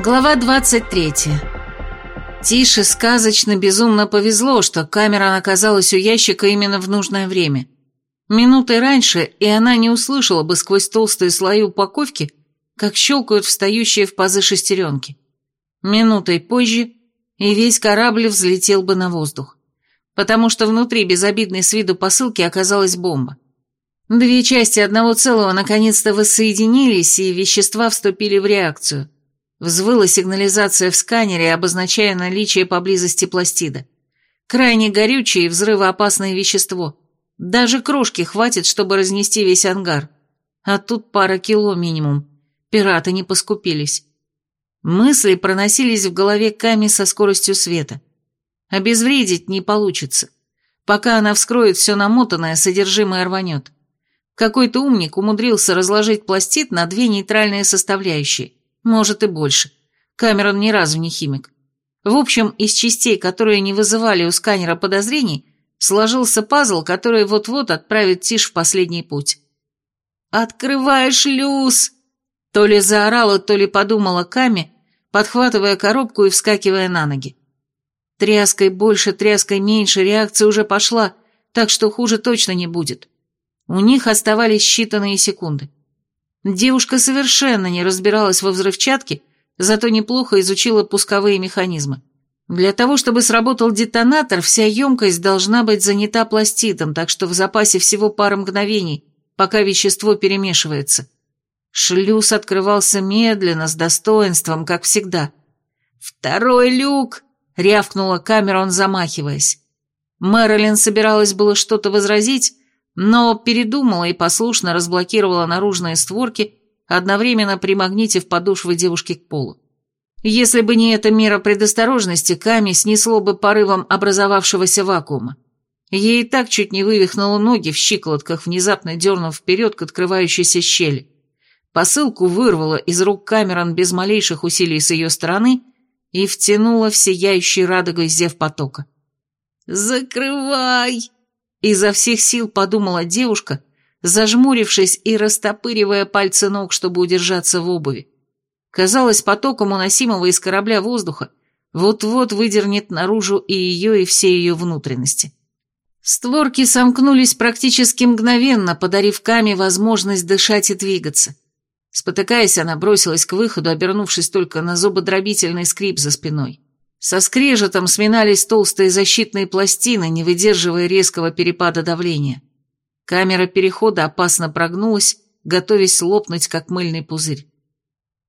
Глава 23. Тише сказочно безумно повезло, что камера оказалась у ящика именно в нужное время. Минутой раньше, и она не услышала бы сквозь толстые слои упаковки, как щелкают встающие в пазы шестеренки. Минутой позже, и весь корабль взлетел бы на воздух. Потому что внутри безобидной с виду посылки оказалась бомба. Две части одного целого наконец-то воссоединились, и вещества вступили в реакцию – Взвыла сигнализация в сканере, обозначая наличие поблизости пластида. Крайне горючее и взрывоопасное вещество. Даже крошки хватит, чтобы разнести весь ангар. А тут пара кило минимум. Пираты не поскупились. Мысли проносились в голове Ками со скоростью света. Обезвредить не получится. Пока она вскроет все намотанное, содержимое рванет. Какой-то умник умудрился разложить пластид на две нейтральные составляющие. Может и больше. Камерон ни разу не химик. В общем, из частей, которые не вызывали у сканера подозрений, сложился пазл, который вот-вот отправит Тиш в последний путь. «Открывай шлюз!» То ли заорала, то ли подумала Ками, подхватывая коробку и вскакивая на ноги. Тряской больше, тряской меньше, реакция уже пошла, так что хуже точно не будет. У них оставались считанные секунды. Девушка совершенно не разбиралась во взрывчатке, зато неплохо изучила пусковые механизмы. Для того, чтобы сработал детонатор, вся емкость должна быть занята пластидом, так что в запасе всего пара мгновений, пока вещество перемешивается. Шлюз открывался медленно, с достоинством, как всегда. «Второй люк!» — рявкнула Камерон, замахиваясь. Мэрилин собиралась было что-то возразить, но передумала и послушно разблокировала наружные створки, одновременно примагнитив подошвы девушки к полу. Если бы не эта мера предосторожности, Ками снесло бы порывом образовавшегося вакуума. Ей и так чуть не вывихнуло ноги в щиколотках, внезапно дернув вперед к открывающейся щели. Посылку вырвало из рук Камерон без малейших усилий с ее стороны и втянуло в сияющий радугой зев потока. «Закрывай!» Изо всех сил подумала девушка, зажмурившись и растопыривая пальцы ног, чтобы удержаться в обуви. Казалось, потоком уносимого из корабля воздуха вот-вот выдернет наружу и ее, и все ее внутренности. Створки сомкнулись практически мгновенно, подарив Каме возможность дышать и двигаться. Спотыкаясь, она бросилась к выходу, обернувшись только на зубодробительный скрип за спиной. Со скрежетом сминались толстые защитные пластины, не выдерживая резкого перепада давления. Камера перехода опасно прогнулась, готовясь лопнуть, как мыльный пузырь.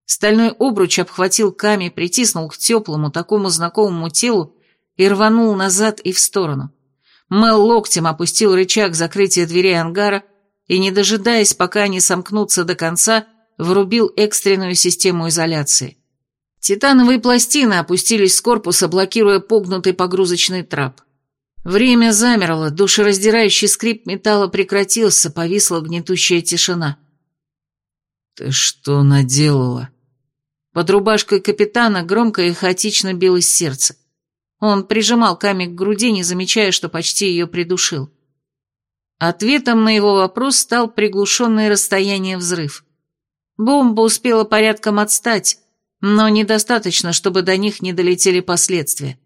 Стальной обруч обхватил Ками, притиснул к теплому, такому знакомому телу и рванул назад и в сторону. Мел локтем опустил рычаг закрытия дверей ангара и, не дожидаясь, пока они сомкнутся до конца, врубил экстренную систему изоляции. Титановые пластины опустились с корпуса, блокируя погнутый погрузочный трап. Время замерло, душераздирающий скрип металла прекратился, повисла гнетущая тишина. «Ты что наделала?» Под рубашкой капитана громко и хаотично билось сердце. Он прижимал камень к груди, не замечая, что почти ее придушил. Ответом на его вопрос стал приглушенное расстояние взрыв. Бомба успела порядком отстать, но недостаточно, чтобы до них не долетели последствия.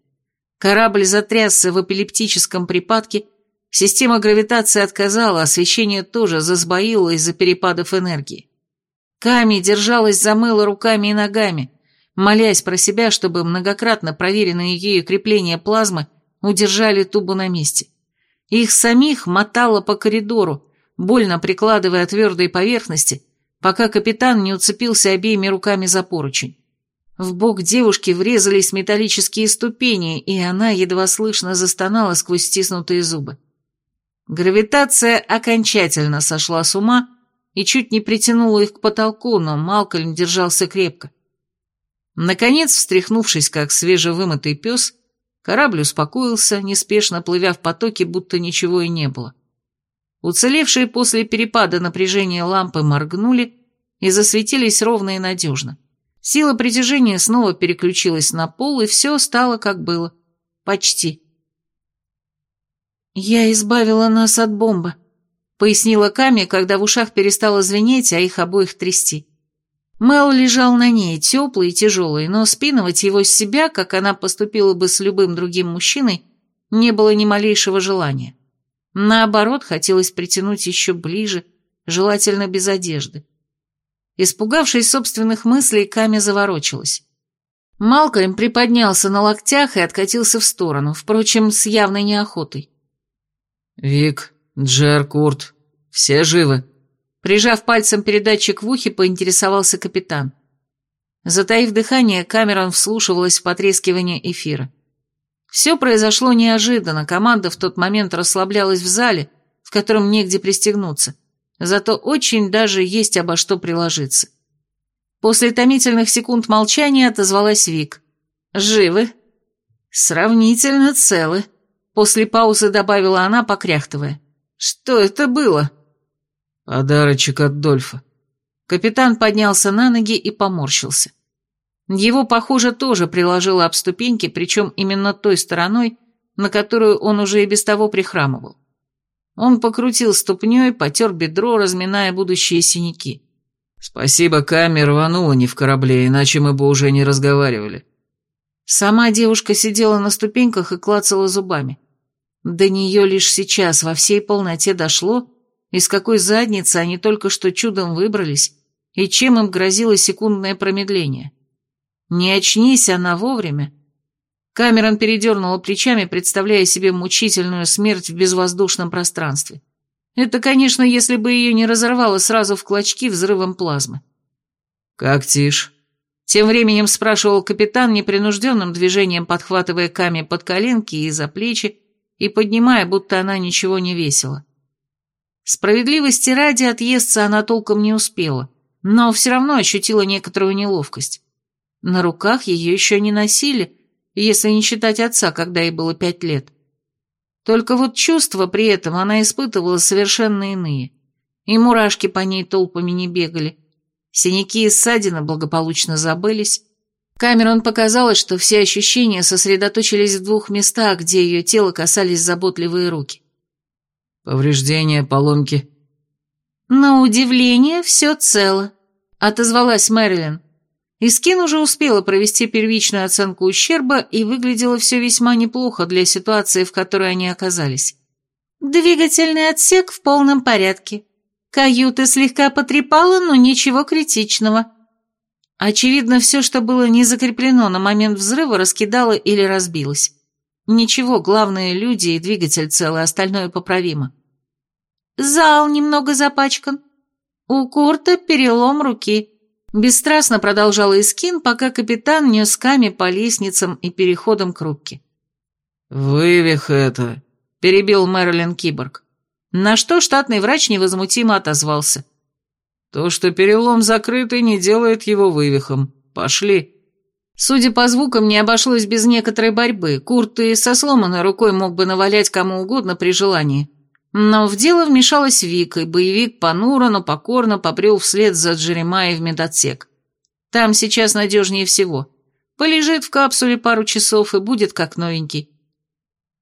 Корабль затрясся в эпилептическом припадке, система гравитации отказала, освещение тоже засбоило из-за перепадов энергии. Ками держалась за мыло руками и ногами, молясь про себя, чтобы многократно проверенные ею крепления плазмы удержали тубу на месте. Их самих мотало по коридору, больно прикладывая твердой поверхности, пока капитан не уцепился обеими руками за поручень. В бок девушки врезались металлические ступени, и она едва слышно застонала сквозь стиснутые зубы. Гравитация окончательно сошла с ума и чуть не притянула их к потолку, но Малкольм держался крепко. Наконец, встряхнувшись, как свежевымытый пес, корабль успокоился, неспешно плывя в потоке, будто ничего и не было. Уцелевшие после перепада напряжения лампы моргнули и засветились ровно и надежно. Сила притяжения снова переключилась на пол, и все стало как было. Почти. «Я избавила нас от бомбы», — пояснила Ками, когда в ушах перестало звенеть, а их обоих трясти. Мэл лежал на ней, теплый и тяжелый, но спинывать его с себя, как она поступила бы с любым другим мужчиной, не было ни малейшего желания. Наоборот, хотелось притянуть еще ближе, желательно без одежды. Испугавшись собственных мыслей, Ками заворочилась. Малкольм приподнялся на локтях и откатился в сторону, впрочем, с явной неохотой. «Вик, Джер, Курт, все живы?» Прижав пальцем передатчик в ухе, поинтересовался капитан. Затаив дыхание, Камерон вслушивалась в потрескивание эфира. Все произошло неожиданно, команда в тот момент расслаблялась в зале, в котором негде пристегнуться, зато очень даже есть обо что приложиться. После томительных секунд молчания отозвалась Вик. «Живы?» «Сравнительно целы», — после паузы добавила она, покряхтывая. «Что это было?» «Подарочек от Дольфа». Капитан поднялся на ноги и поморщился. Его, похоже, тоже приложило об ступеньки, причем именно той стороной, на которую он уже и без того прихрамывал. Он покрутил ступней, потер бедро, разминая будущие синяки. «Спасибо, Каме рванула не в корабле, иначе мы бы уже не разговаривали». Сама девушка сидела на ступеньках и клацала зубами. До нее лишь сейчас во всей полноте дошло, из какой задницы они только что чудом выбрались, и чем им грозило секундное промедление. Не очнись она вовремя. Камерон передернула плечами, представляя себе мучительную смерть в безвоздушном пространстве. Это, конечно, если бы ее не разорвало сразу в клочки взрывом плазмы. «Как тишь?» Тем временем спрашивал капитан, непринужденным движением подхватывая Ками под коленки и за плечи и поднимая, будто она ничего не весила. Справедливости ради отъесться она толком не успела, но все равно ощутила некоторую неловкость. На руках ее еще не носили, если не считать отца, когда ей было пять лет. Только вот чувства при этом она испытывала совершенно иные. И мурашки по ней толпами не бегали. Синяки и ссадины благополучно забылись. Камерон показалось, что все ощущения сосредоточились в двух местах, где ее тело касались заботливые руки. Повреждения, поломки. На удивление, все цело, отозвалась Мэрилин. Искин уже успела провести первичную оценку ущерба и выглядело все весьма неплохо для ситуации, в которой они оказались. Двигательный отсек в полном порядке. Каюты слегка потрепало, но ничего критичного. Очевидно, все, что было не закреплено на момент взрыва, раскидало или разбилось. Ничего, главное, люди и двигатель целый, остальное поправимо. Зал немного запачкан. У Курта перелом руки. Бесстрастно продолжал Искин, пока капитан нес Ками по лестницам и переходам к рубке. «Вывих это», — перебил Мэрилин Киборг. На что штатный врач невозмутимо отозвался. «То, что перелом закрытый, не делает его вывихом. Пошли». Судя по звукам, не обошлось без некоторой борьбы. Курт и со сломанной рукой мог бы навалять кому угодно при желании. Но в дело вмешалась Вика, и боевик понуро, но покорно побрел вслед за Джеремайей в медотсек. Там сейчас надежнее всего. Полежит в капсуле пару часов и будет как новенький.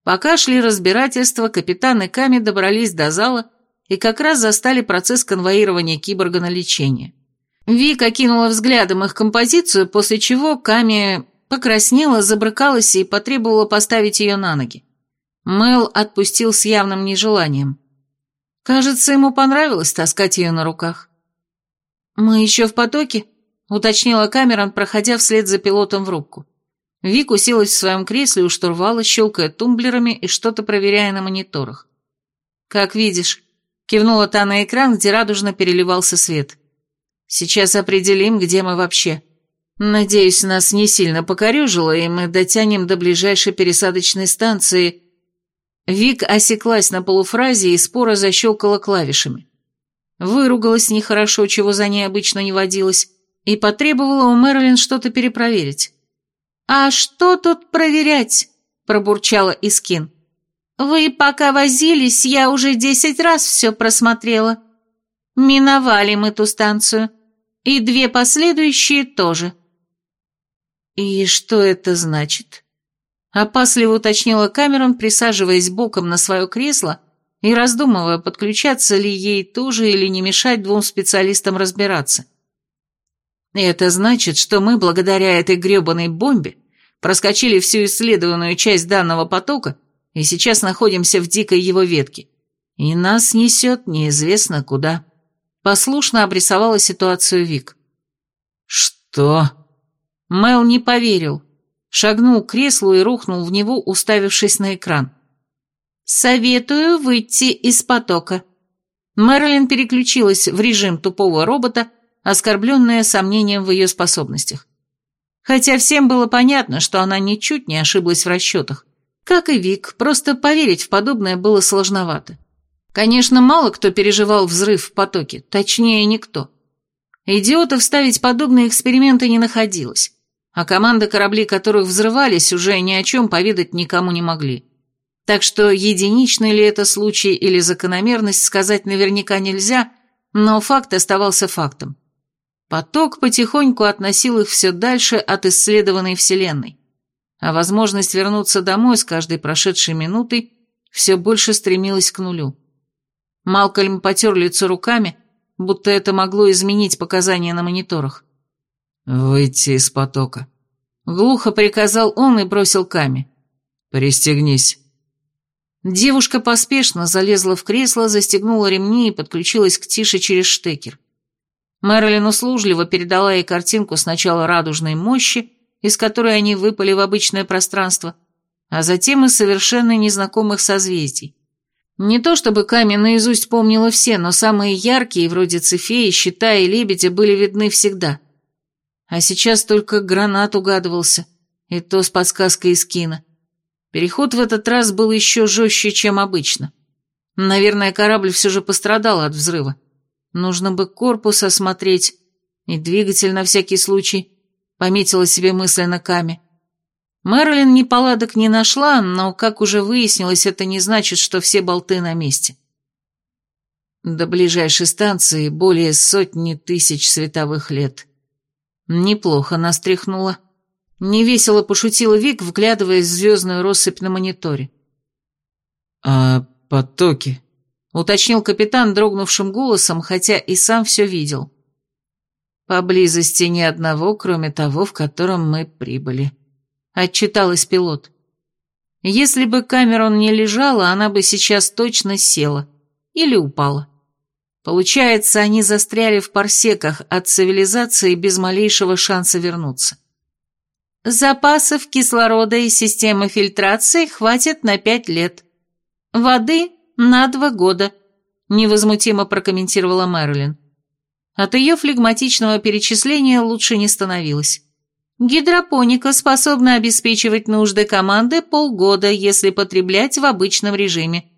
Пока шли разбирательства, капитан и Ками добрались до зала и как раз застали процесс конвоирования киборга на лечение. Вика кинула взглядом их композицию, после чего Ками покраснела, забрыкалась и потребовала поставить ее на ноги. Мэл отпустил с явным нежеланием. Кажется, ему понравилось таскать ее на руках. «Мы еще в потоке?» — уточнила Камерон, проходя вслед за пилотом в рубку. Вик уселась в своем кресле у штурвала, щелкая тумблерами и что-то проверяя на мониторах. «Как видишь», — кивнула та на экран, где радужно переливался свет. Сейчас определим, где мы вообще. Надеюсь, нас не сильно покорежило, и мы дотянем до ближайшей пересадочной станции. Вик осеклась на полуфразе и споро защелкала клавишами. Выругалась нехорошо, чего за ней обычно не водилось, и потребовала у Мэрилин что-то перепроверить. «А что тут проверять?» – пробурчала Искин. «Вы пока возились, я уже десять раз все просмотрела. Миновали мы ту станцию. И две последующие тоже. «И что это значит?» Опасливо уточнила Камерон, присаживаясь боком на свое кресло и раздумывая, подключаться ли ей тоже или не мешать двум специалистам разбираться. Это значит, что мы, благодаря этой гребаной бомбе, проскочили всю исследованную часть данного потока и сейчас находимся в дикой его ветке. И нас несет неизвестно куда. Послушно обрисовала ситуацию Вик. «Что?» Мэл не поверил. Шагнул к креслу и рухнул в него, уставившись на экран. «Советую выйти из потока». Мэрилин переключилась в режим тупого робота, оскорбленная сомнением в ее способностях. Хотя всем было понятно, что она ничуть не ошиблась в расчетах. Как и Вик, просто поверить в подобное было сложновато. Конечно, мало кто переживал взрыв в потоке, точнее, никто. Идиотов ставить подобные эксперименты не находилось, а команда кораблей, которых взрывались, уже ни о чем поведать никому не могли. Так что единичный ли это случай или закономерность сказать наверняка нельзя, но факт оставался фактом. Поток потихоньку относил их все дальше от исследованной Вселенной, а возможность вернуться домой с каждой прошедшей минутой все больше стремилась к нулю. Малкольм потер лицо руками, будто это могло изменить показания на мониторах. «Выйти из потока», — глухо приказал он и бросил Ками. «Пристегнись». Девушка поспешно залезла в кресло, застегнула ремни и подключилась к Тише через штекер. Мэрилин услужливо передала ей картинку сначала радужной мощи, из которой они выпали в обычное пространство, а затем и совершенно незнакомых созвездий. Не то чтобы Ками наизусть помнила все, но самые яркие, вроде Цефеи, Щита и Лебедя, были видны всегда. А сейчас только гранат угадывался, и то с подсказкой из кино. Переход в этот раз был еще жестче, чем обычно. Наверное, корабль все же пострадал от взрыва. Нужно бы корпус осмотреть и двигатель на всякий случай, пометила себе мысленно Ками. Мэрилин неполадок не нашла, но, как уже выяснилось, это не значит, что все болты на месте. До ближайшей станции более сотни тысяч световых лет. Неплохо нас тряхнуло. Невесело пошутила Вик, вглядываясь в звездную россыпь на мониторе. «А потоки?» — уточнил капитан дрогнувшим голосом, хотя и сам все видел. «Поблизости ни одного, кроме того, в котором мы прибыли», — отчиталась пилот. «Если бы Камерон не лежала, она бы сейчас точно села. Или упала. Получается, они застряли в парсеках от цивилизации без малейшего шанса вернуться. Запасов кислорода и системы фильтрации хватит на пять лет. Воды на два года», — невозмутимо прокомментировала Мэрилин. От ее флегматичного перечисления лучше не становилось. Гидропоника способна обеспечивать нужды команды полгода, если потреблять в обычном режиме.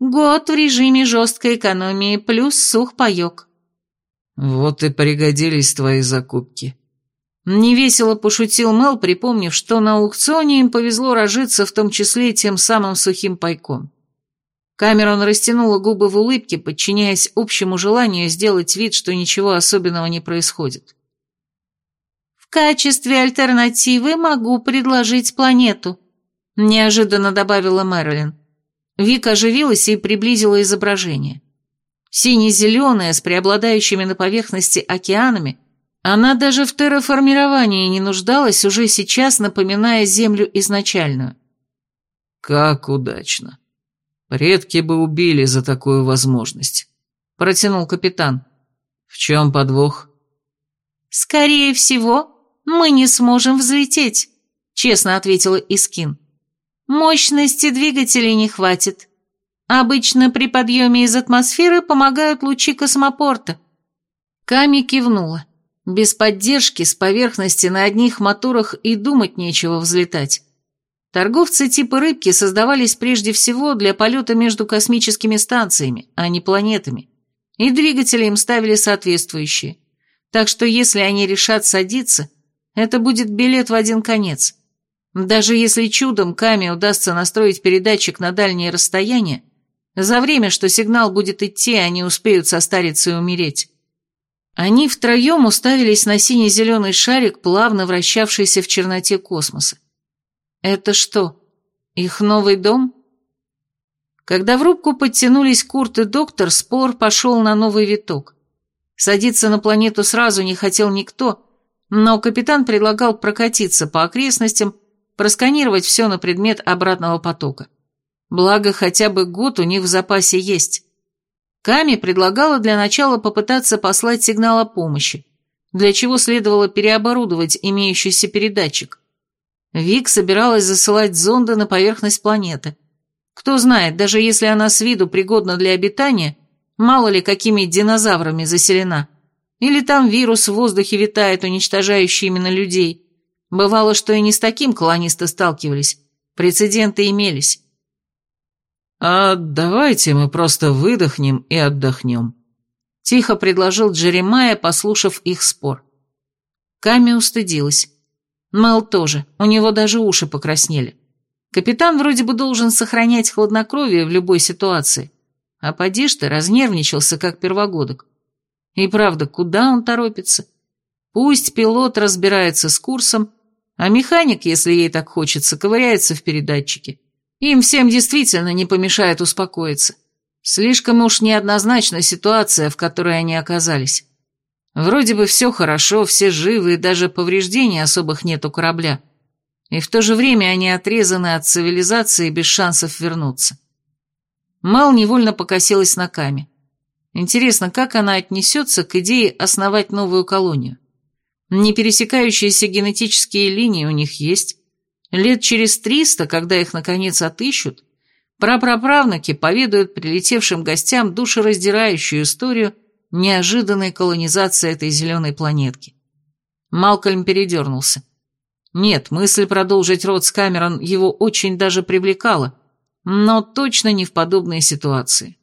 Год в режиме жесткой экономии плюс сухпайок. Вот и пригодились твои закупки. Невесело пошутил Мел, припомнив, что на аукционе им повезло разжиться в том числе тем самым сухим пайком. Камерон растянула губы в улыбке, подчиняясь общему желанию сделать вид, что ничего особенного не происходит. «В качестве альтернативы могу предложить планету», — неожиданно добавила Мэрилин. Вика оживилась и приблизила изображение. Сине-зеленая, с преобладающими на поверхности океанами, она даже в терраформировании не нуждалась, уже сейчас напоминая Землю изначальную. «Как удачно!» Предки бы убили за такую возможность. Протянул капитан. В чем подвох? Скорее всего, мы не сможем взлететь, честно ответила Искин. Мощности двигателей не хватит. Обычно при подъеме из атмосферы помогают лучи космопорта. Ками кивнула. Без поддержки с поверхности на одних моторах и думать нечего взлетать. Торговцы типа рыбки создавались прежде всего для полета между космическими станциями, а не планетами, и двигатели им ставили соответствующие. Так что если они решат садиться, это будет билет в один конец. Даже если чудом Каме удастся настроить передатчик на дальние расстояния, за время, что сигнал будет идти, они успеют состариться и умереть. Они втроем уставились на синий-зеленый шарик, плавно вращавшийся в черноте космоса. Это что, их новый дом? Когда в рубку подтянулись Курт и доктор, спор пошел на новый виток. Садиться на планету сразу не хотел никто, но капитан предлагал прокатиться по окрестностям, просканировать все на предмет обратного потока. Благо, хотя бы год у них в запасе есть. Ками предлагала для начала попытаться послать сигнал о помощи, для чего следовало переоборудовать имеющийся передатчик. Вик собиралась засылать зонды на поверхность планеты. Кто знает, даже если она с виду пригодна для обитания, мало ли какими динозаврами заселена. Или там вирус в воздухе витает, уничтожающий именно людей. Бывало, что и не с таким колонисты сталкивались. Прецеденты имелись. «А давайте мы просто выдохнем и отдохнем», — тихо предложил Джеремайя, послушав их спор. Ками устыдилась. Мэл тоже, у него даже уши покраснели. Капитан вроде бы должен сохранять хладнокровие в любой ситуации. А поди ты, разнервничался, как первогодок. И правда, куда он торопится? Пусть пилот разбирается с курсом, а механик, если ей так хочется, ковыряется в передатчике. Им всем действительно не помешает успокоиться. Слишком уж неоднозначна ситуация, в которой они оказались. Вроде бы все хорошо, все живы, и даже повреждений особых нет у корабля. И в то же время они отрезаны от цивилизации без шансов вернуться. Мал невольно покосилась на Каме. Интересно, как она отнесется к идее основать новую колонию? Не пересекающиеся генетические линии у них есть. Лет через триста, когда их наконец отыщут, прапраправнуки поведают прилетевшим гостям душераздирающую историю неожиданной колонизации этой зеленой планетки. Малкольм передернулся. Нет, мысль продолжить род с Камерон его очень даже привлекала, но точно не в подобной ситуации.